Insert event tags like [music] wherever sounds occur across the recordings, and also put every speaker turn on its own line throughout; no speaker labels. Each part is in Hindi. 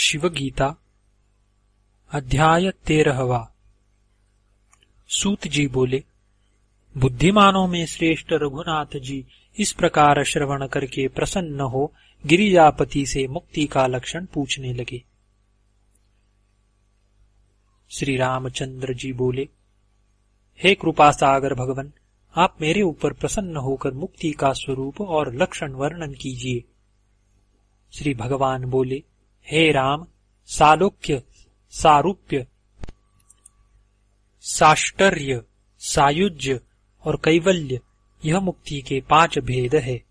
शिव गीता अध्याय तेरहवा। सूत जी बोले, बुद्धिमानों में श्रेष्ठ रघुनाथ जी इस प्रकार श्रवण करके प्रसन्न हो, गिरिजापति से मुक्ति का लक्षण पूछने लगे। श्री रामचंद्र जी बोले, हे कृपा सागर भगवान, आप मेरे ऊपर प्रसन्न होकर मुक्ति का स्वरूप और लक्षण वर्णन कीजिए। श्री भगवान बोले हे राम, सालोक्य, सारूप्य, साष्टर्य, सायुज्य और कैवल्य, यह मुक्ति के पाँच भेद है।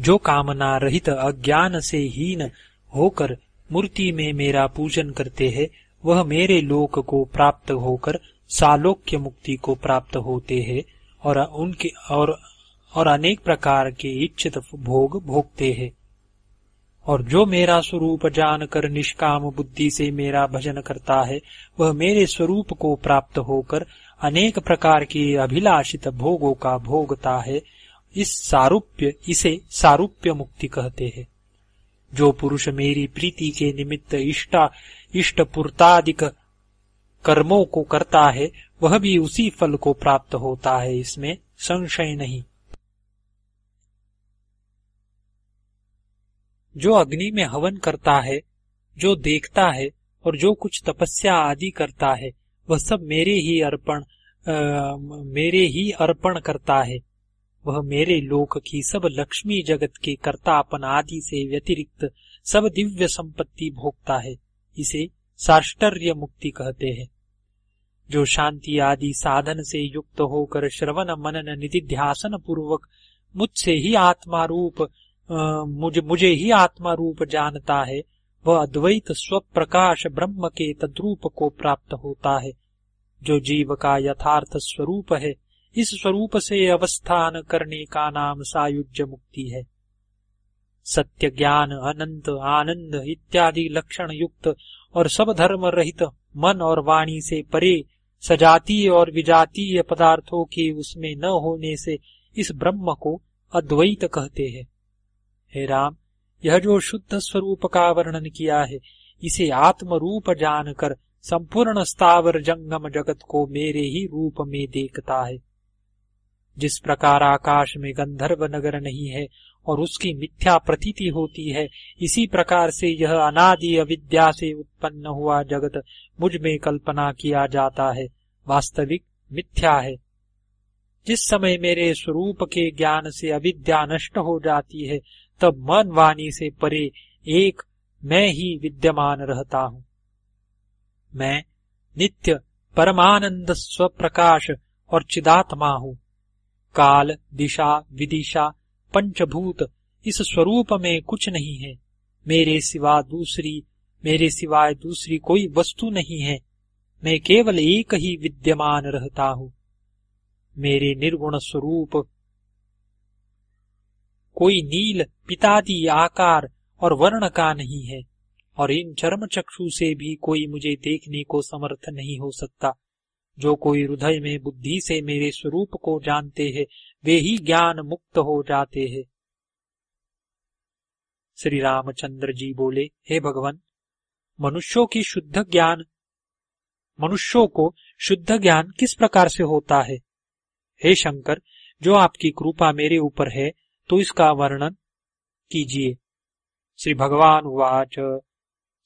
जो कामना रहित अज्ञान से हीन होकर मूर्ति में मेरा पूजन करते हैं, वह मेरे लोक को प्राप्त होकर सालोक्य मुक्ति को प्राप्त होते हैं और उनके और और अनेक प्रकार के इच्छित भोग भोगते हैं। और जो मेरा स्वरूप जानकर निष्काम बुद्धि से मेरा भजन करता है, वह मेरे स्वरूप को प्राप्त होकर अनेक प्रकार के अभिलाषित भोगों का भोगता है। इस सारूप्य, इसे सारूप्य मुक्ति कहते हैं। जो पुरुष मेरी प्रीति के निमित्त इष्टा इष्ट पुरतादिक कर्मों को करता है, वह भी उसी फल को प्राप्त होता है। इसमें संशय नहीं। जो अग्नि में हवन करता है, जो देखता है और जो कुछ तपस्या आदि करता है, वह सब मेरे ही अर्पण मेरे ही अर्पण करता है। वह मेरे लोक की सब लक्ष्मी जगत के कर्तापन आदि से व्यतिरिक्त सब दिव्य संपत्ति भोगता है, इसे साष्टर्य मुक्ति कहते हैं। जो शांति आदि साधन से युक्त होकर श्रवण मनन निधिध्यासन पूर्वक मुझसे ही आत्मा रूप मुझे मुझे ही आत्मा रूप जानता है। वह अद्वैत स्वप्रकाश ब्रह्म के तद्रूप को प्राप्त होता है, जो जीव का यथार्थ स्वरूप है। इस स्वरूप से अवस्थान करने का नाम सायुज्य मुक्ति है। सत्य ज्ञान, अनंत, आनंद इत्यादि लक्षण युक्त और सब धर्म रहित मन और वाणी से परे सजातीय और विजातीय पदार्थों के उसमें न होने से इस ब्रह्म को अद्वैत कहते हैं। हे राम, यह जो शुद्ध स्वरूप का वर्णन किया है, इसे आत्म रूप जानकर संपूर्ण स्थावर जंगम जगत को मेरे ही रूप में देखता है। जिस प्रकार आकाश में गंधर्व नगर नहीं है और उसकी मिथ्या प्रतीति होती है, इसी प्रकार से यह अनादि अविद्या से उत्पन्न हुआ जगत मुझमें कल्पना किया जाता है, वास्तविक मिथ्या है। जिस समय मेरे स्वरूप के ज्ञान से अविद्या नष्ट हो जाती है तब मन वाणी से परे एक मैं ही विद्यमान रहता हूँ। मैं नित्य परमानंद स्वप्रकाश और चिदात्मा हूँ। काल, दिशा, विदिशा, पंचभूत इस स्वरूप में कुछ नहीं है। मेरे सिवा दूसरी, मेरे सिवाय दूसरी कोई वस्तु नहीं है। मैं केवल एक ही विद्यमान रहता हूँ। मेरे निर्गुण स्वरूप कोई नील पितादि आकार और वर्ण का नहीं है, और इन चर्म चक्षु से भी कोई मुझे देखने को समर्थ नहीं हो सकता। जो कोई हृदय में बुद्धि से मेरे स्वरूप को जानते हैं, वे ही ज्ञान मुक्त हो जाते हैं। श्री रामचंद्र जी बोले, हे भगवान, मनुष्यों की शुद्ध ज्ञान, मनुष्यों को शुद्ध ज्ञान किस प्रकार से होता है? हे शंकर, जो आपकी कृपा मेरे ऊपर है तो इसका वर्णन कीजिए। श्री भगवान वाच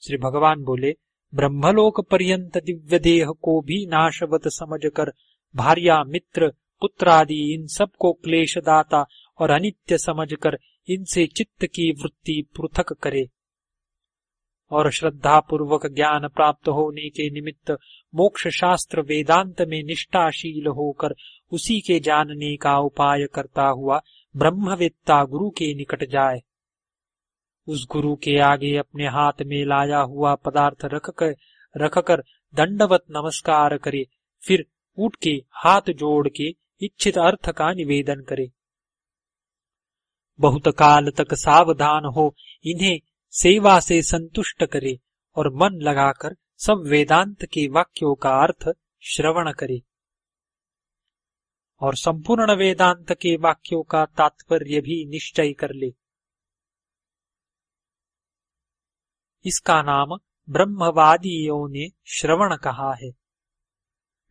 श्री भगवान बोले, ब्रह्मलोक पर्यंत दिव्य देह को भी नाशवत समझकर भार्या, मित्र पुत्र आदि इन सबको क्लेश दाता और अनित्य समझकर इनसे चित्त की वृत्ति पृथक करे। और श्रद्धा पूर्वक ज्ञान प्राप्त होने के निमित्त मोक्ष शास्त्र वेदांत में निष्ठाशील होकर उसी के जानने का उपाय करता हुआ ब्रह्मवेत्ता गुरु के निकट जाए। उस गुरु के आगे अपने हाथ में लाया हुआ पदार्थ रखकर रखकर दंडवत नमस्कार करे, फिर उठ के हाथ जोड़ के इच्छित अर्थ का निवेदन करे। बहुत काल तक सावधान हो, इन्हें सेवा से संतुष्ट करे और मन लगाकर सब वेदांत के वाक्यों का अर्थ श्रवण करे। और संपूर्ण वेदांत के वाक्यों का तात्पर्य भी निश्चय कर ले। इसका नाम ब्रह्मवादियों ने श्रवण कहा है।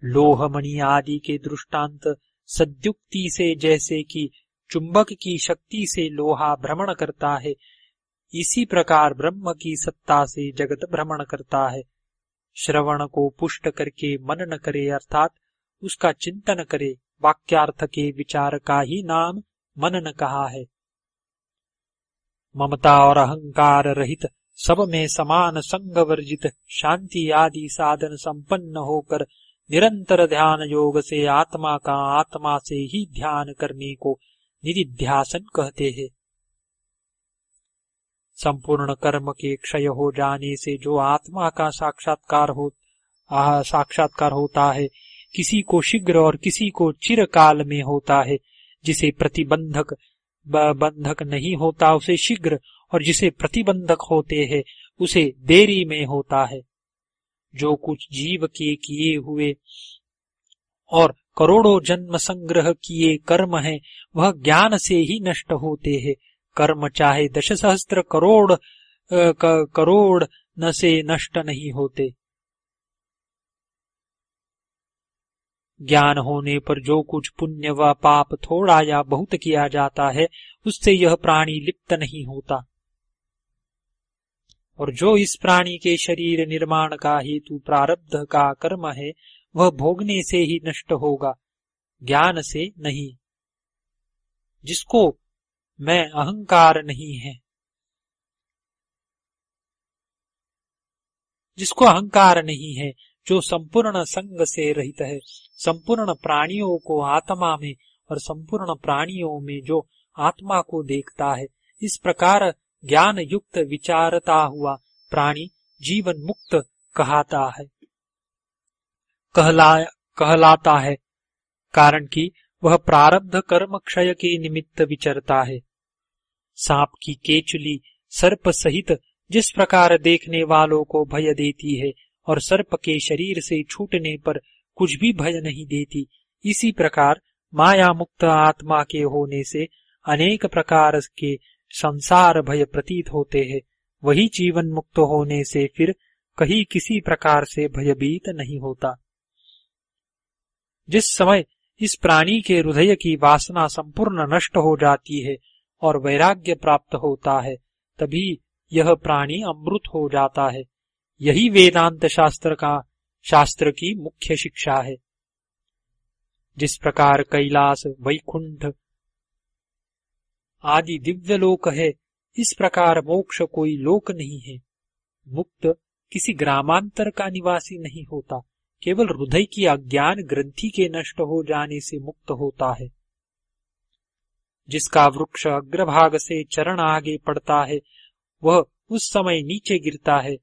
लोहमणि आदि के दृष्टांत सद्युक्ति से जैसे कि चुंबक की शक्ति से लोहा भ्रमण करता है, इसी प्रकार ब्रह्म की सत्ता से जगत भ्रमण करता है। श्रवण को पुष्ट करके मनन करे अर्थात उसका चिंतन करे। वाक्यार्थ के विचार का ही नाम मनन कहा है। ममता और अहंकार रहित सब में समान संग वर्जित शांति आदि साधन संपन्न होकर निरंतर ध्यान योग से आत्मा का आत्मा से ही ध्यान करने को निधिध्यासन कहते हैं। संपूर्ण कर्म के क्षय हो जाने से जो आत्मा का साक्षात्कार हो साक्षात्कार होता है किसी को शीघ्र और किसी को चिरकाल में होता है, जिसे प्रतिबंधक बंधक नहीं होता, उसे शीघ्र और जिसे प्रतिबंधक होते हैं, उसे देरी में होता है। जो कुछ जीव के किए हुए और करोड़ों जन्म संग्रह किए कर्म हैं, वह ज्ञान से ही नष्ट होते हैं। कर्म चाहे दश सहस्त्र करोड़ करोड़ न से नष्ट नहीं होते। ज्ञान होने पर जो कुछ पुण्य व पाप थोड़ा या बहुत किया जाता है, उससे यह प्राणी लिप्त नहीं होता। और जो इस प्राणी के शरीर निर्माण का हेतु प्रारब्ध का कर्म है, वह भोगने से ही नष्ट होगा, ज्ञान से नहीं। जिसको मैं अहंकार नहीं है। जिसको अहंकार नहीं है जो संपूर्ण संग से रहित है, संपूर्ण प्राणियों को आत्मा में और संपूर्ण प्राणियों में जो आत्मा को देखता है, इस प्रकार ज्ञान युक्त विचारता हुआ प्राणी जीवन मुक्त कहता है। कहला, कहलाता है, कारण कि वह प्रारब्ध कर्म क्षय के निमित्त विचरता है। सांप की केचुली सर्प सहित जिस प्रकार देखने वालों को भय देती है और सर्प के शरीर से छूटने पर कुछ भी भय नहीं देती। इसी प्रकार माया मुक्त आत्मा के होने से अनेक प्रकार के संसार भय प्रतीत होते हैं। वही जीवन मुक्त होने से फिर कहीं किसी प्रकार से भयभीत नहीं होता। जिस समय इस प्राणी के हृदय की वासना संपूर्ण नष्ट हो जाती है और वैराग्य प्राप्त होता है, तभी यह प्राणी अमृत हो जाता है। यही वेदांत शास्त्र का शास्त्र की मुख्य शिक्षा है। जिस प्रकार कैलाश वैकुंठ आदि दिव्य लोक है, इस प्रकार मोक्ष कोई लोक नहीं है। मुक्त किसी ग्रामांतर का निवासी नहीं होता, केवल हृदय की अज्ञान ग्रंथि के नष्ट हो जाने से मुक्त होता है। जिसका वृक्ष अग्रभाग से चरण आगे पड़ता है, वह उस समय नीचे गिरता है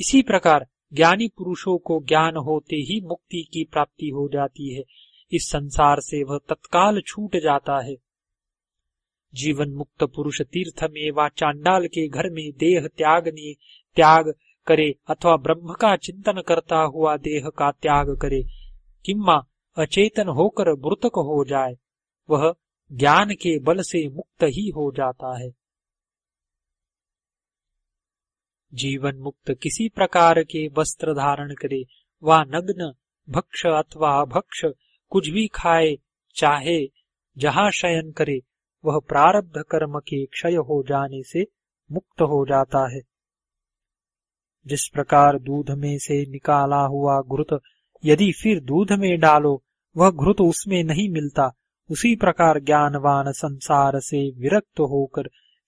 इसी प्रकार ज्ञानी पुरुषों को ज्ञान होते ही मुक्ति की प्राप्ति हो जाती है। इस संसार से वह तत्काल छूट जाता है। जीवन मुक्त पुरुष तीर्थ में व चांडाल के घर में देह त्यागने, त्याग करे अथवा ब्रह्म का चिंतन करता हुआ देह का त्याग करे, किम्मा अचेतन होकर मृतक हो जाए, वह ज्ञान के बल से मुक्त ही हो जाता है। जीवन मुक्त किसी प्रकार के वस्त्र धारण करे, व नग्न, भक्ष अथवा भक्ष कुछ भी खाए, चाहे, जहाँ शयन करे, वह प्रारब्ध कर्म के क्षय हो जाने से मुक्त हो जाता है। जिस प्रकार दूध में से निकाला हुआ घृत यदि फिर दूध में डालो, वह घृत उसमें नहीं मिलता। उसी प्रकार ज्ञानवान संसार से विरक्त होकर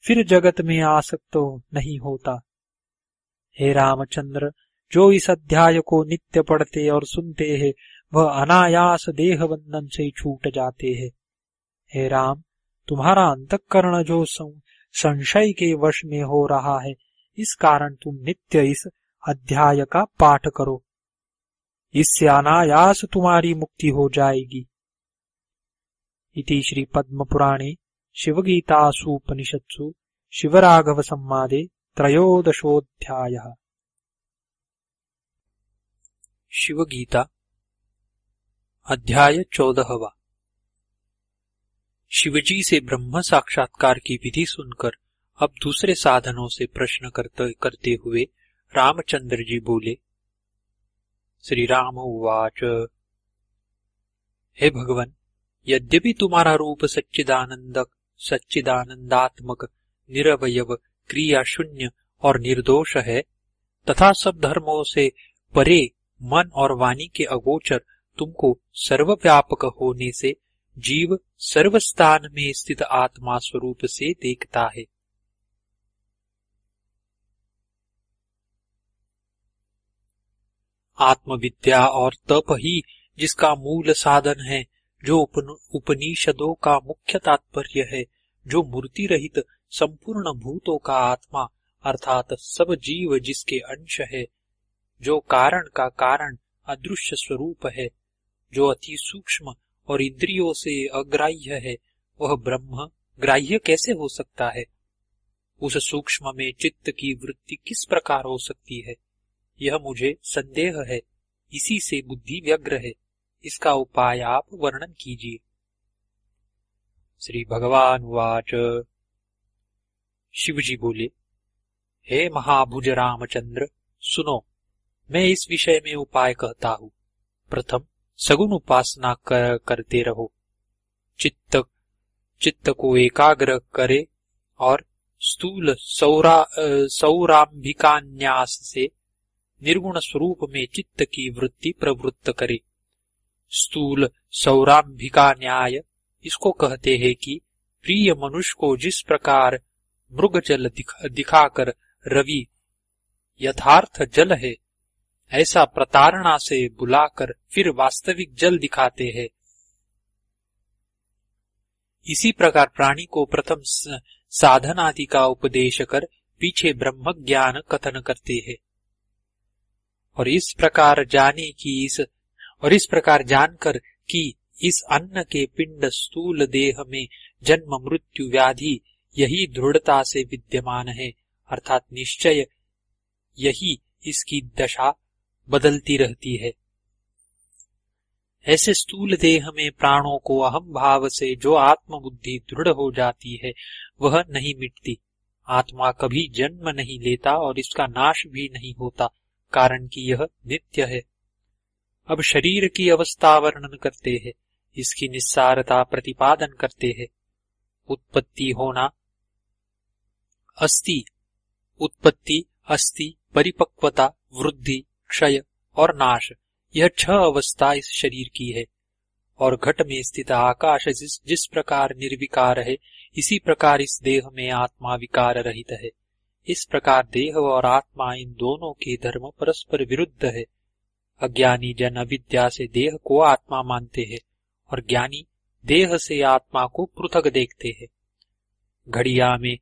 फिर जगत में आसक्त नहीं होता। हे रामचंद्र, जो इस अध्याय को नित्य पढ़ते और सुनते हैं, वह अनायास देह बंधन से छूट जाते हैं। हे राम, तुम्हारा अंतकरण जो संशय के वश में हो रहा है, इस कारण तुम नित्य इस अध्याय का पाठ करो। इससे अनायास तुम्हारी मुक्ति हो जाएगी। इति श्री पद्म पुराणे शिवगीतासूपनिषत्सु, शिवराघव संवादे। त्रयोदशोऽध्याय। शिवगीता, अध्याय चौदहवा। शिवजी से ब्रह्म साक्षात्कार की विधि सुनकर अब दूसरे साधनों से प्रश्न करते करते हुए रामचंद्र जी बोले श्री राम उवाच। हे भगवान, यद्यपि तुम्हारा रूप सच्चिदानंदक, सच्चिदानंदात्मक, निरवयव क्रिया शून्य और निर्दोष है, तथा सब धर्मों से परे मन और वाणी के अगोचर तुमको सर्वव्यापक होने से जीव सर्वस्थान में स्थित आत्मा स्वरूप से देखता है। आत्मविद्या और तप ही जिसका मूल साधन है, जो उपनिषदों का मुख्य तात्पर्य है, जो मूर्ति रहित संपूर्ण भूतों का आत्मा, अर्थात सब जीव जिसके अंश है, जो कारण का कारण अदृश्य स्वरूप है, जो अति सूक्ष्म और इंद्रियों से अग्राह्य है, वह ब्रह्म ग्राह्य कैसे हो सकता है? उस सूक्ष्म में चित्त की वृत्ति किस प्रकार हो सकती है? यह मुझे संदेह है, इसी से बुद्धि व्यग्र है, इसका उपाय आप वर्णन कीजिए। श्री भगवान वाच। शिवजी बोले हे महाभुज रामचंद्र सुनो मैं इस विषय में उपाय कहता हूँ। प्रथम सगुण उपासना कर, करते रहो। चित्त चित्त को एकाग्र करे और स्थूल सौरा सौराम्भिकान्यास से निर्गुण स्वरूप में चित्त की वृत्ति प्रवृत्त करे। स्थूल सौराम्भिका न्याय इसको कहते हैं कि प्रिय मनुष्य को जिस प्रकार मृग जल दिखा, दिखाकर रवि यथार्थ जल है। ऐसा प्रतारणा से बुलाकर फिर वास्तविक जल दिखाते हैं। इसी प्रकार प्राणी को प्रथम साधन आदि का उपदेश कर पीछे ब्रह्म ज्ञान कथन करते हैं। और इस प्रकार जाने की इस और इस प्रकार जानकर कि इस अन्न के पिंड स्थूल देह में जन्म मृत्यु व्याधि यही दृढ़ता से विद्यमान है, अर्थात निश्चय यही इसकी दशा बदलती रहती है। ऐसे स्थूल देह में प्राणों को अहम भाव से जो आत्मबुद्धि दृढ़ हो जाती है, वह नहीं मिटती। आत्मा कभी जन्म नहीं लेता और इसका नाश भी नहीं होता, कारण कि यह नित्य है। अब शरीर की अवस्था वर्णन करते हैं, इसकी निस्सारता प्रतिपादन करते हैं। उत्पत्ति होना अस्ति, उत्पत्ति अस्थि परिपक्वता, वृद्धि, क्षय और नाश। यह छह अवस्था इस शरीर की है। और घट में स्थित आकाश जिस जिस प्रकार निर्विकार है, इसी प्रकार इस देह में आत्मा विकार रहित है। इस प्रकार देह और आत्मा इन दोनों के धर्म परस्पर विरुद्ध है। अज्ञानी जन अविद्या से देह को आत्मा मानते हैं और ज्ञानी देह से आत्मा को पृथक देखते हैं। घड़िया में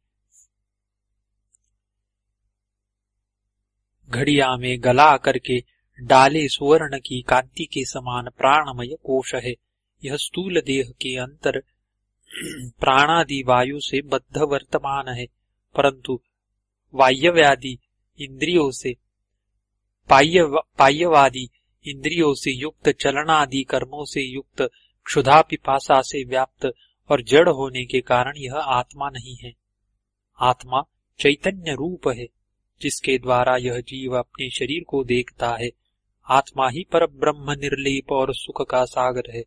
घड़िया में गला करके डाले सुवर्ण की कांति के समान प्राणमय कोश है। यह स्थूल देह के अंतर [clears throat] प्राणादि वायु से बद्ध वर्तमान है, परंतु वायव्यादि इंद्रियों से पाह्य पाह्यवादी इंद्रियों से युक्त चलनादि कर्मों से युक्त क्षुधा पिपासा से व्याप्त और जड़ होने के कारण यह आत्मा नहीं है। आत्मा चैतन्य रूप है। जिसके द्वारा यह जीव अपने शरीर को देखता है। आत्मा ही पर ब्रह्म निर्लेप और सुख का सागर है।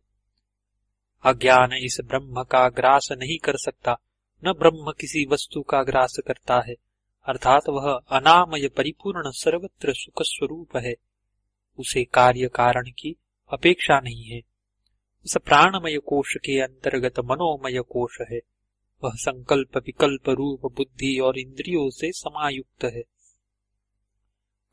अज्ञान इस ब्रह्म का ग्रास नहीं कर सकता, न ब्रह्म किसी वस्तु का ग्रास करता है, अर्थात वह अनामय परिपूर्ण सर्वत्र सुख स्वरूप है। उसे कार्य कारण की अपेक्षा नहीं है। उस प्राणमय कोश के अंतर्गत मनोमय कोश है। वह संकल्प विकल्प रूप बुद्धि और इंद्रियों से समायुक्त है।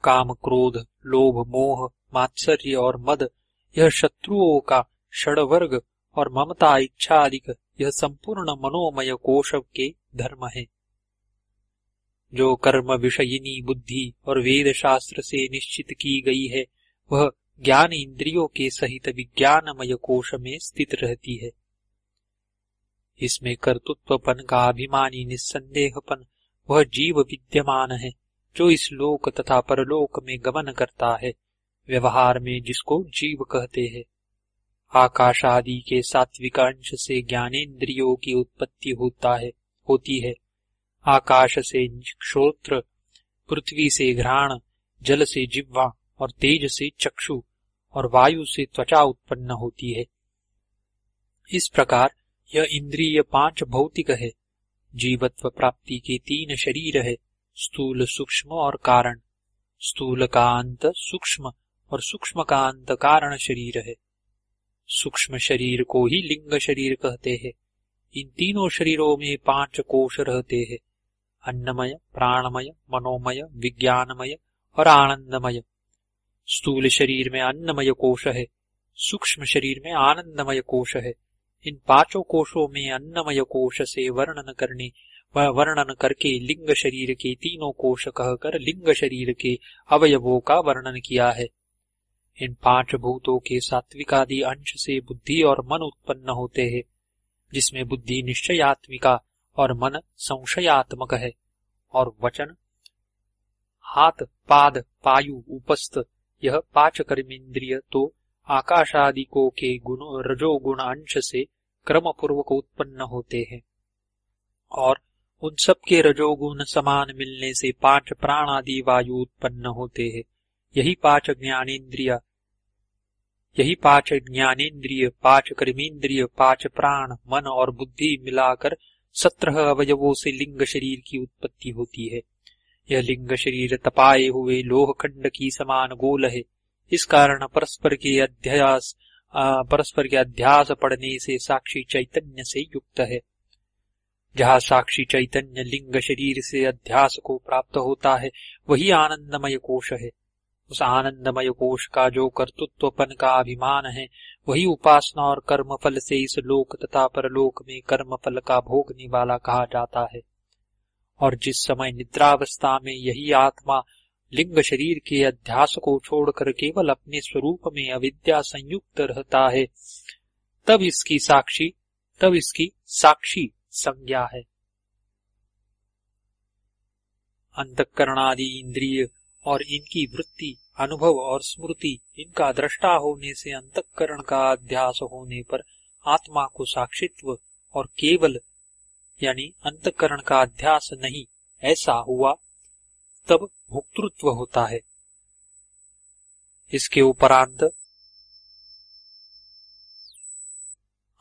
काम क्रोध, लोभ, मोह, मात्सर्य और मद, यह शत्रुओं का षडवर्ग और ममता, इच्छा आदि यह संपूर्ण मनोमय कोश के धर्म है। जो कर्म विषयिनी बुद्धि और वेद शास्त्र से निश्चित की गई है, वह ज्ञान इंद्रियों के सहित विज्ञानमय कोश में स्थित रहती है। इसमें कर्तृत्वपन का अभिमानी निस्संदेहपन, वह जीव विद्यमान है। जो इस लोक तथा परलोक में गमन करता है, व्यवहार में जिसको जीव कहते हैं। आकाश आदि के सात्विक अंश से ज्ञानेन्द्रियों की उत्पत्ति होता है, होती है। आकाश से श्रोत्र, पृथ्वी से घ्राण, जल से जिह्वा और तेज से चक्षु और वायु से त्वचा उत्पन्न होती है। इस प्रकार यह इंद्रिय पाँच भौतिक है। जीवत्व प्राप्ति के तीन शरीर है। स्थूल सूक्ष्म और कारण। स्थूल का अंत सूक्ष्म और सूक्ष्म का अंत कारण शरीर है। सूक्ष्म शरीर को ही लिंग शरीर कहते हैं। इन तीनों शरीरों में पाँच कोश रहते हैं। अन्नमय, प्राणमय, मनोमय, विज्ञानमय और आनंदमय। स्थूल शरीर में अन्नमय कोश है। सूक्ष्म शरीर में आनंदमय कोश है। इन पाँचों कोशों में अन्नमय कोश से वर्णन करने वर्णन करके लिंग शरीर के तीनों कोश कहकर लिंग शरीर के अवयवों का वर्णन किया है। इन पाँच भूतों के सात्विक आदि अंश से बुद्धि और मन उत्पन्न होते हैं, जिसमें बुद्धि निश्चयात्मिका और मन संशयात्मक है, और वचन हाथ पाद, पायु, उपस्थ, यह पाँच कर्मेंद्रिय तो आकाशादि को के गुण, रजोगुण अंश से क्रम पूर्वक उत्पन्न होते हैं। और उन सब के रजोगुण समान मिलने से पाँच प्राण आदि वायु उत्पन्न होते हैं। यही पाँच ज्ञानेन्द्रिय, यही पाँच ज्ञानेन्द्रिय, पाँच कर्मेंद्रिय, पाँच प्राण, मन और बुद्धि मिलाकर सत्रह अवयवों से लिंग शरीर की उत्पत्ति होती है। यह लिंग शरीर तपाए हुए लोह खंड की समान गोल है। इस कारण परस्पर के अध्यास परस्पर के अध्यास पढ़ने से साक्षी चैतन्य से युक्त है। जहाँ साक्षी चैतन्य लिंग शरीर से अध्यास को प्राप्त होता है, वही आनंदमय कोश है। उस आनंदमय कोश का जो कर्तृत्वपन का अभिमान है, वही उपासना और कर्म फल से इस लोक तथा परलोक में कर्म फल का भोगने वाला कहा जाता है। और जिस समय निद्रावस्था में यही आत्मा लिंग शरीर के अध्यास को छोड़कर केवल अपने स्वरूप में अविद्या संयुक्त रहता है, तब इसकी साक्षी, तब इसकी साक्षी संज्ञा है। अंतकरणादि इंद्रिय और इनकी वृत्ति, अनुभव और स्मृति, इनका दृष्टा होने से अंतकरण का अध्यास होने पर आत्मा को साक्षित्व और केवल, यानी अंतकरण का अध्यास नहीं, ऐसा हुआ, तब भुक्तृत्व होता है। इसके उपरांत,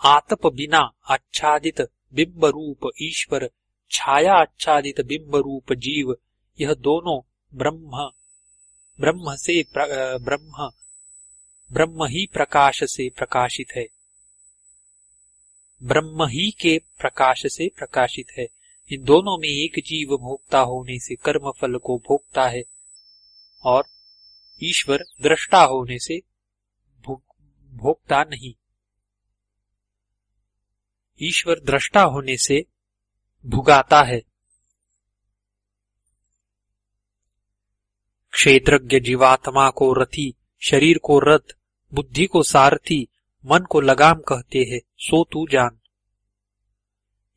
आतप बिना आच्छादित बिंब रूप ईश्वर, छाया आच्छादित बिंब रूप जीव, यह दोनों ब्रह्म ब्रह्म से ब्रह्म ब्रह्म ही प्रकाश से प्रकाशित है। ब्रह्म ही के प्रकाश से प्रकाशित है। इन दोनों में एक जीव भोक्ता होने से कर्म फल को भोगता है और ईश्वर दृष्टा होने से भोगता नहीं। ईश्वर दृष्टा होने से भुगाता है। क्षेत्रज्ञ जीवात्मा को रथी, शरीर को रथ, बुद्धि को सारथी, मन को लगाम कहते हैं, सो तू जान।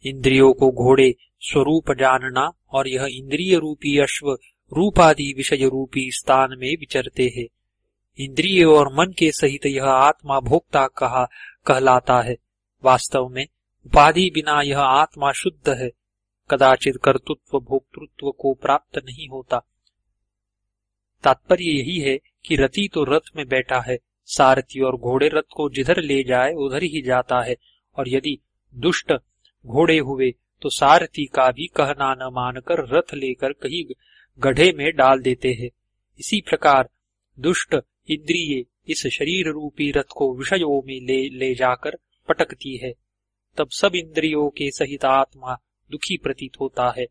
इंद्रियों को घोड़े, स्वरूप जानना और यह इंद्रिय रूपी अश्व, रूपादि विषय रूपी स्थान में विचरते हैं। इंद्रिय और मन के सहित यह आत्मा भोक्ता कहा, कहलाता है। वास्तव में उपाधि बिना यह आत्मा शुद्ध है। कदाचित कर्तृत्व, भोक्तृत्व को प्राप्त नहीं होता। तात्पर्य यही है कि रति तो रथ में बैठा है। सारथी और घोड़े रथ को जिधर ले जाए, उधर ही जाता है। और यदि दुष्ट घोड़े हुए तो सारथी का भी कहना न मानकर रथ लेकर कहीं गढ़े में डाल देते हैं। इसी प्रकार दुष्ट इंद्रिय इस शरीर रूपी रथ को विषयों में ले ले जाकर पटकती है। तब सब इंद्रियों के सहित आत्मा दुखी प्रतीत होता है।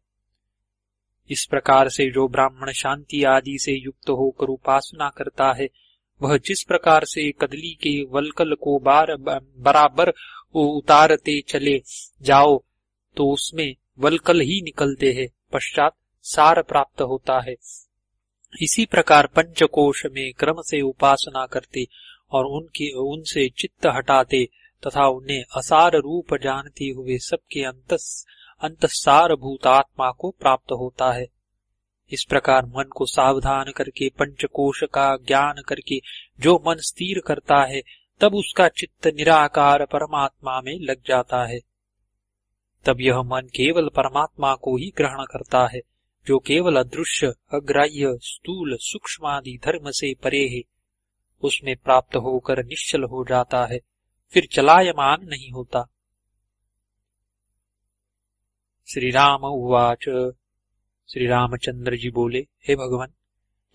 इस प्रकार से जो ब्राह्मण शांति आदि से युक्त होकर उपासना करता है, वह जिस प्रकार से कदली के वलकल को बार बराबर उतारते चले जाओ तो उसमें वलकल ही निकलते हैं, पश्चात सार प्राप्त होता है। इसी प्रकार पंचकोश में क्रम से उपासना करते और उनके, उनसे चित्त हटाते तथा उन्हें असार रूप जानते हुए सबके अंत अंतसार भूत आत्मा को प्राप्त होता है। इस प्रकार मन को सावधान करके पंचकोश का ज्ञान करके, जो मन स्थिर करता है, तब उसका चित्त निराकार परमात्मा में लग जाता है। तब यह मन केवल परमात्मा को ही ग्रहण करता है, जो केवल अदृश्य, अग्राह्य, स्थूल सूक्ष्म आदि धर्म से परे है। उसमें प्राप्त होकर निश्चल हो जाता है। फिर चलायमान नहीं होता। श्री राम उवाच। श्री रामचंद्र जी बोले, हे भगवान,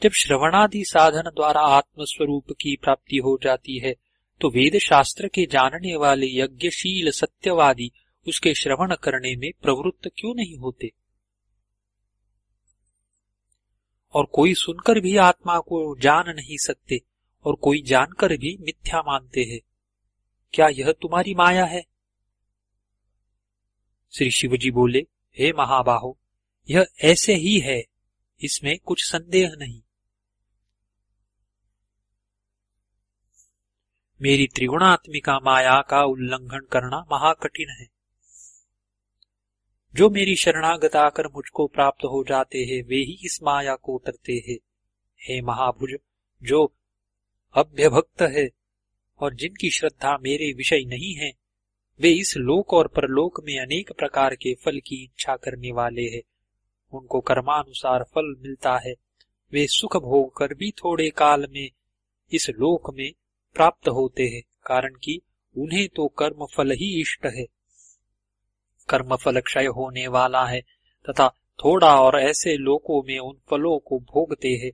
जब श्रवणादि साधन द्वारा आत्मस्वरूप की प्राप्ति हो जाती है तो वेद शास्त्र के जानने वाले यज्ञशील सत्यवादी उसके श्रवण करने में प्रवृत्त क्यों नहीं होते? और कोई सुनकर भी आत्मा को जान नहीं सकते, और कोई जानकर भी मिथ्या मानते हैं। क्या यह तुम्हारी माया है? श्री शिवजी बोले, हे महाबाहो, यह ऐसे ही है, इसमें कुछ संदेह नहीं। मेरी त्रिगुणात्मिका माया का उल्लंघन करना महाकठिन है। जो मेरी शरणागत आकर मुझको प्राप्त हो जाते हैं, वे ही इस माया को उतरते हैं। हे महाभुज, जो अभ्यभक्त है और जिनकी श्रद्धा मेरे विषय नहीं है, वे इस लोक और परलोक में अनेक प्रकार के फल की इच्छा करने वाले हैं। उनको कर्मानुसार फल मिलता है। वे सुख भोग कर भी थोड़े काल में इस लोक में प्राप्त होते हैं, कारण कि उन्हें तो कर्म फल ही इष्ट है। कर्म फल क्षय होने वाला है, तथा थोड़ा और ऐसे लोकों में उन फलों को भोगते हैं,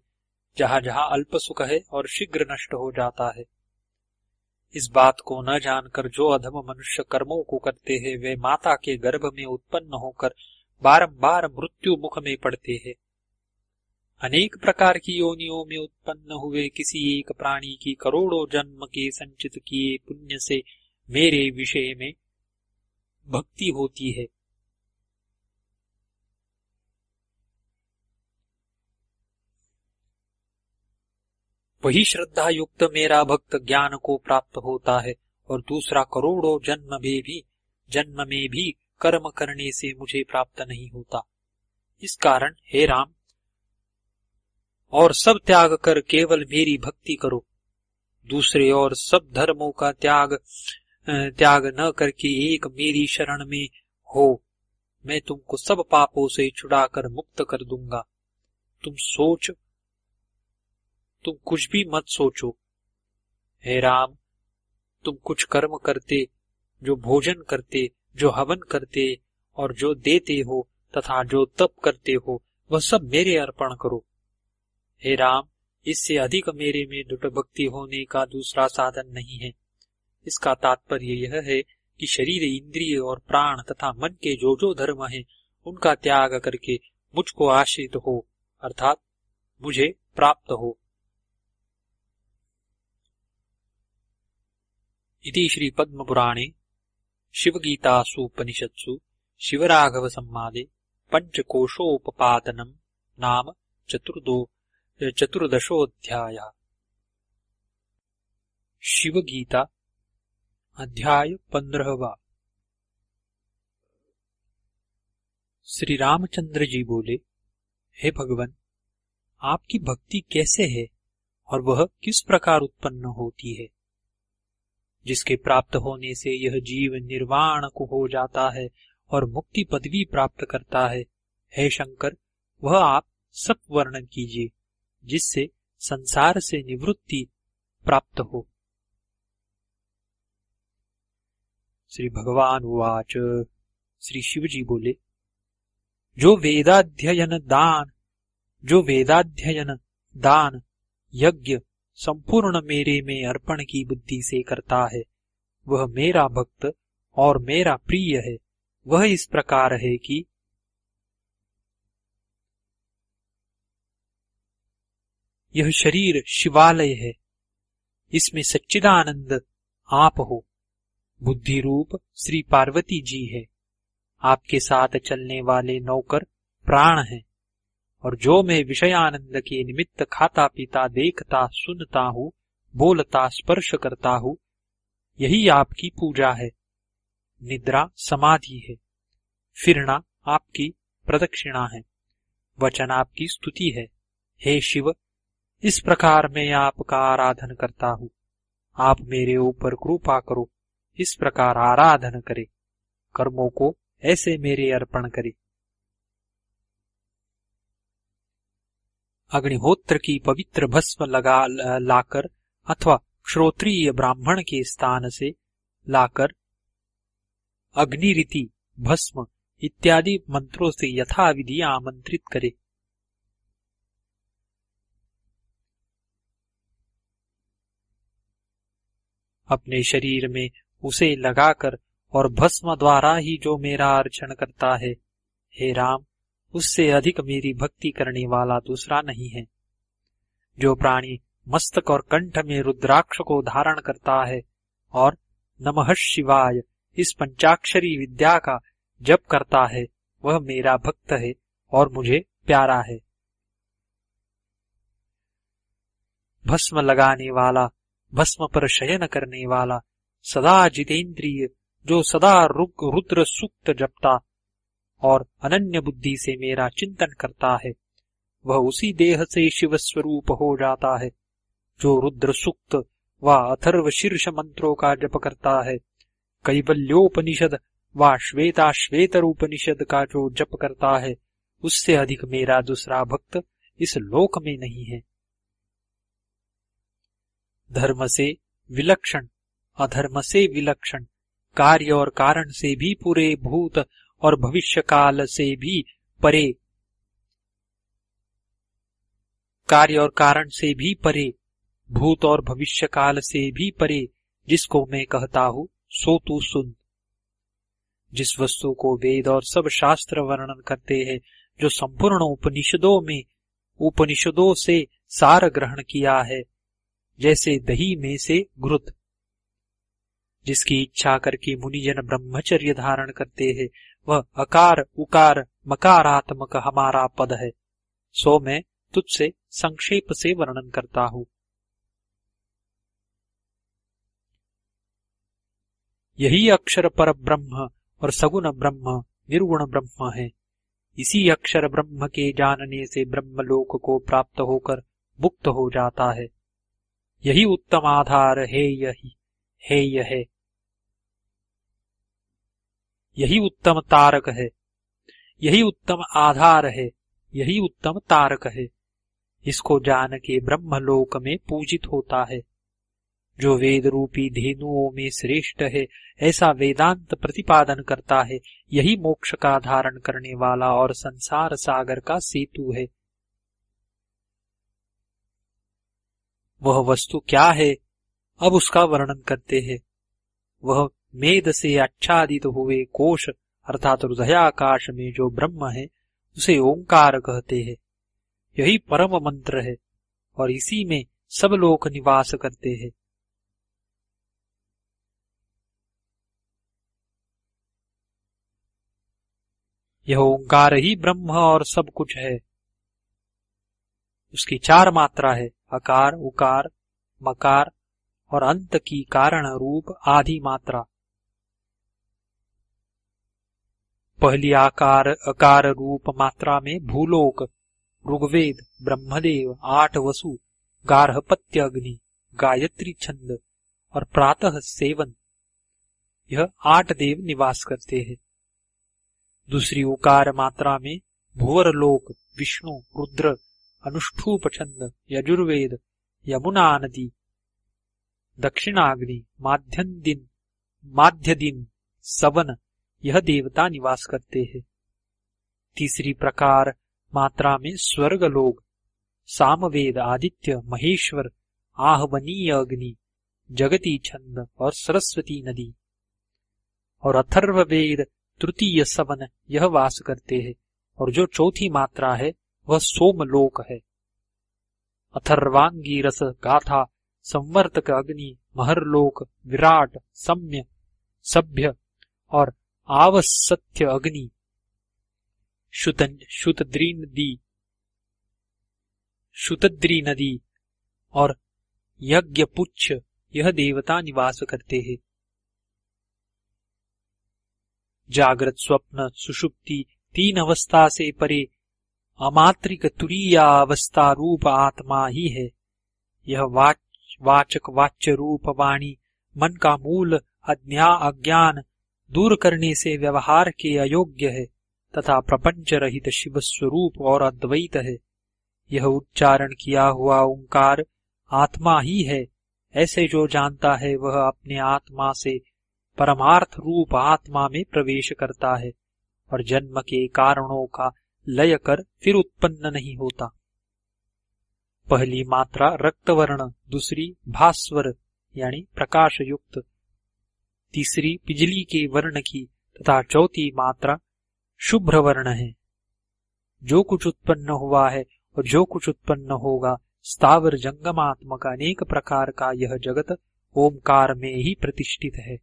जहाँ जहाँ अल्प सुख है और शीघ्र नष्ट हो जाता है। इस बात को न जानकर जो अधम मनुष्य कर्मों को करते हैं, वे माता के गर्भ में उत्पन्न होकर बारंबार मृत्यु मुख में पड़ते हैं। अनेक प्रकार की योनियों में उत्पन्न हुए किसी एक प्राणी की करोड़ों जन्म के संचित किए पुण्य से मेरे विषय में भक्ति होती है। वही श्रद्धा युक्त मेरा भक्त ज्ञान को प्राप्त होता है, और दूसरा करोड़ों जन्म में भी, जन्म में भी कर्म करने से मुझे प्राप्त नहीं होता। इस कारण, हे राम, और सब त्याग कर केवल मेरी भक्ति करो। दूसरे और सब धर्मों का त्याग त्याग न करके एक मेरी शरण में हो। मैं तुमको सब पापों से छुड़ाकर मुक्त कर दूँगा। तुम सोच तुम कुछ भी मत सोचो। हे राम, तुम कुछ कर्म करते, जो भोजन करते, जो हवन करते, और जो देते हो, तथा जो तप करते हो, वह सब मेरे अर्पण करो। हे राम, इससे अधिक मेरे में दुट भक्ति होने का दूसरा साधन नहीं है। इसका तात्पर्य यह है कि शरीर, इंद्रिय और प्राण तथा मन के जो जो धर्म है, उनका त्याग करके मुझको आश्रित हो, अर्थात मुझे प्राप्त हो। इति श्री पद्म पुराणे शिव गीतासूपनिषत्सु शिवराघव संवादे पंचकोशोपादनम नाम चतुर्दो चतुर्दशोध्याय शिव गीता अध्याय पंद्रहवा। श्री रामचंद्र जी बोले, हे भगवान, आपकी भक्ति कैसे है और वह किस प्रकार उत्पन्न होती है? जिसके प्राप्त होने से यह जीव निर्वाण को हो जाता है और मुक्ति पदवी प्राप्त करता है। हे शंकर, वह आप सब वर्णन कीजिए, जिससे संसार से निवृत्ति प्राप्त हो। श्री भगवान उवाच। श्री शिव जी बोले, जो वेदाध्ययन दान, जो वेदाध्ययन दान यज्ञ संपूर्ण मेरे में अर्पण की बुद्धि से करता है। वह मेरा भक्त और मेरा प्रिय है। वह इस प्रकार है कि यह शरीर शिवालय है। इसमें सच्चिदानंद आप हो। बुद्धि रूप श्री पार्वती जी है। आपके साथ चलने वाले नौकर प्राण हैं। और जो मैं विषयानंद के निमित्त खाता पीता, देखता, सुनता हूँ, बोलता, स्पर्श करता हूँ, यही आपकी पूजा है। निद्रा समाधि है। फिरना आपकी प्रदक्षिणा है। वचन आपकी स्तुति है। हे शिव, इस प्रकार मैं आपका आराधन करता हूँ। आप मेरे ऊपर कृपा करो। इस प्रकार आराधन करे। कर्मों को ऐसे मेरे अर्पण करे। अग्निहोत्र की पवित्र भस्म लगा, लाकर अथवा श्रोत्रीय ब्राह्मण के स्थान से लाकर अग्निरीति, भस्म इत्यादि मंत्रों से यथाविधि आमंत्रित करे। अपने शरीर में उसे लगाकर और भस्म द्वारा ही जो मेरा अर्चन करता है, हे राम उससे अधिक मेरी भक्ति करने वाला दूसरा नहीं है। जो प्राणी मस्तक और कंठ में रुद्राक्ष को धारण करता है और नमः शिवाय इस पंचाक्षरी विद्या का जप करता है, वह मेरा भक्त है और मुझे प्यारा है। भस्म लगाने वाला, भस्म पर शयन करने वाला, सदा जितेंद्रिय, जो सदा रुक रुद्र सुक्त जपता और अनन्य बुद्धि से मेरा चिंतन करता है। वह उसी देह से शिव स्वरूप हो जाता है, जो रुद्र सुक्त व अथर्व शीर्ष मंत्रों का जप करता है कैबल्योपनिषद व श्वेता श्वेतर उपनिषद का जो जप करता है, उससे अधिक मेरा दूसरा भक्त इस लोक में नहीं है। धर्म से विलक्षण, अधर्म से विलक्षण, कार्य और कारण से भी पूरे भूत और भविष्य काल से भी परे। कार्य और कारण से भी परे, भूत और भविष्य काल से भी परे, जिसको मैं कहता हूँ, सो तू सुन। जिस वस्तु को वेद और सब शास्त्र वर्णन करते हैं, जो संपूर्ण उपनिषदों में, उपनिषदों से सार ग्रहण किया है, जैसे दही में से घृत। जिसकी इच्छा करके मुनिजन ब्रह्मचर्य धारण करते हैं वह अकार, उकार, मकारात्मक हमारा पद है। सो मैं तुझसे संक्षेप से वर्णन करता हूँ। यही अक्षर पर ब्रह्म और सगुण ब्रह्म, निर्गुण ब्रह्म है। इसी अक्षर ब्रह्म के जानने से ब्रह्मलोक को प्राप्त होकर मुक्त हो जाता है। यही उत्तम आधार है यही है यह है। यही उत्तम तारक है। यही उत्तम आधार है। यही उत्तम तारक है। इसको जान के ब्रह्मलोक में पूजित होता है। जो वेद रूपी धेनुओं में श्रेष्ठ है, ऐसा वेदांत प्रतिपादन करता है, यही मोक्ष का धारण करने वाला और संसार सागर का सेतु है। वह वस्तु क्या है? अब उसका वर्णन करते हैं। वह मेद से आच्छादित हुए कोश, अर्थात हृदयाकाश में जो ब्रह्म है, उसे ओंकार कहते हैं। यही परम मंत्र है, और इसी में सब लोग निवास करते हैं। यह ओंकार ही ब्रह्म और सब कुछ है। उसकी चार मात्रा है, अकार, उकार, मकार, और अंत की कारण रूप आदि मात्रा। पहली आकार, अकार रूप मात्रा में भूलोक, ऋग्वेद, ब्रह्मदेव, आठ वसु, गार्हपत्य अग्नि, गायत्री छंद और प्रातः सेवन। यह आठ देव निवास करते हैं। दूसरी उकार मात्रा में भुवर लोक विष्णु, रुद्र, अनुष्ठूप छंद, यजुर्वेद, यमुना नदी, दक्षिणाग्नि माध्यम दिन माध्य दिन सवन यह देवता निवास करते हैं। तीसरी प्रकार मात्रा में स्वर्ग लोग, सामवेद आदित्य, महेश्वर, आहवनीय अग्नि जगती छंद और सरस्वती नदी। और अथर्व वेद तृतीय सवन यह वास करते हैं, और जो चौथी मात्रा है, वह सोमलोक है। अथर्वांगी रस गाथा, संवर्तक अग्नि, महरलोक, विराट, सम्य, सभ्य और आवसत्य अग्नि। शुतद्री नदी शुतद्री नदी और यज्ञ पुच्छ यह देवता निवास करते हैं। जागृत स्वप्न सुषुप्ति तीन अवस्था से परे अमात्रिक तुरीय अवस्था रूप आत्मा ही है। यह वाच वाचक वाच्य रूप वाणी, मन का मूल अज्ञा अज्ञान दूर करने से व्यवहार के अयोग्य है, तथा प्रपंच रहित शिव स्वरूप और अद्वैत है। यह उच्चारण किया हुआ ओंकार आत्मा ही है, ऐसे जो जानता है वह अपने आत्मा से परमार्थ रूप आत्मा में प्रवेश करता है, और जन्म के कारणों का लय कर फिर उत्पन्न नहीं होता। पहली मात्रा रक्तवर्ण, दूसरी भास्वर, यानी प्रकाश युक्त तीसरी बिजली के वर्ण की तथा चौथी मात्रा शुभ्र वर्ण है। जो कुछ उत्पन्न हुआ है और जो कुछ उत्पन्न होगा, स्थावर जंगमात्मक अनेक प्रकार का यह जगत ओमकार में ही प्रतिष्ठित है।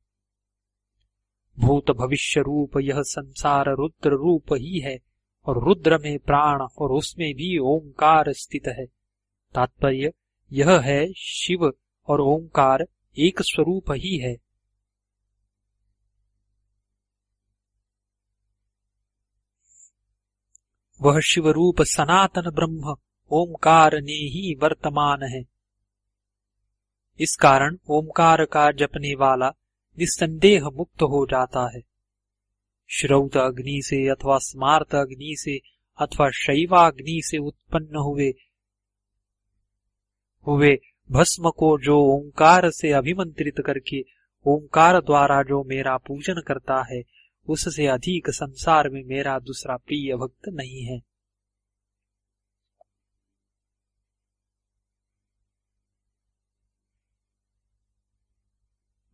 भूत भविष्य रूप यह संसार रुद्र रूप ही है और रुद्र में प्राण और उसमें भी ओंकार स्थित है। तात्पर्य यह है शिव और ओंकार एक स्वरूप ही है। वह शिव रूप सनातन ब्रह्म, ओंकार ने ही वर्तमान है। इस कारण ओंकार का जपने वाला निस्संदेह मुक्त हो जाता है। श्रौत अग्नि से अथवा स्मार्त अग्नि से अथवा शैवाग्नि से उत्पन्न हुए हुए भस्म को जो ओंकार से अभिमंत्रित करके ओंकार द्वारा जो मेरा पूजन करता है उससे अधिक संसार में मेरा दूसरा प्रिय भक्त नहीं है।